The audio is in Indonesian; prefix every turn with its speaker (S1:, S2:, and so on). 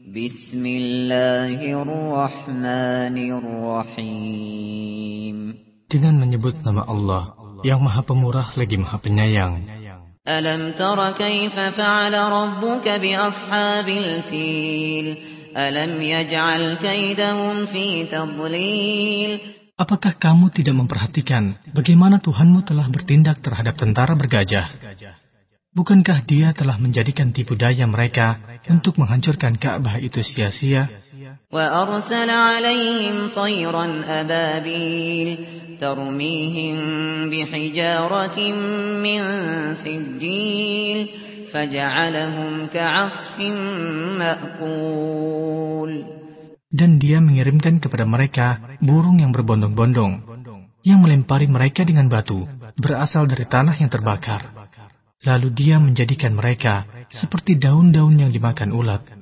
S1: Bismillahirrahmanirrahim. Dengan menyebut nama Allah yang Maha Pemurah lagi Maha Penyayang.
S2: Alam tara kaifa fa'ala rabbuka bi ashabil fil? Alam yaj'al kaidahum fi tadlil?
S1: Apakah kamu tidak memperhatikan bagaimana Tuhanmu telah bertindak terhadap tentara bergajah? Bukankah dia telah menjadikan tipu daya mereka untuk menghancurkan Ka'bah itu sia-sia?
S2: وَأَرْسَلَ عَلَيْهِمْ طَيْرًا أَبَابِيلَ تَرْمِيهِمْ بِحِجَارَةٍ مِّن سِجِّيلٍ فَجَعَلَهُمْ كَعَصْفٍ مَّأْكُولٍ
S1: Dan dia mengirimkan kepada mereka burung yang berbondong-bondong, yang melempari mereka dengan batu, berasal dari tanah yang terbakar. Lalu dia menjadikan mereka seperti daun-daun yang dimakan ulat.